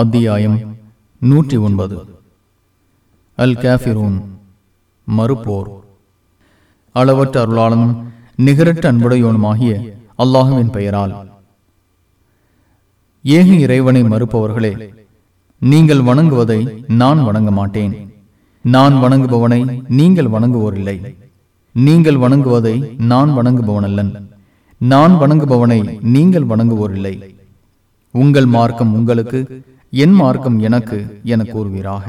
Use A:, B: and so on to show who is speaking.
A: அத்தியாயம் நூற்றி ஒன்பது. அல் காஃபிரூன் மறுப்போர். அளவற்ற அருளாளனும் நிகரற்ற அன்புடையோனுமாகிய அல்லாஹுவின் பெயரால். ஏக இறைவனை மறுப்பவர்களே நீங்கள் வணங்குவதை நான் வணங்க மாட்டேன். நான் வணங்குபவனை நீங்கள் வணங்குவோரில்லை. நீங்கள் வணங்குவதை நான் வணங்குபவனல்லன். நான் வணங்குபவனை நீங்கள் வணங்குவோரில்லை. உங்கள் மார்க்கம் உங்களுக்கு என் மார்க்கம் எனக்கு என கூறுவீராக.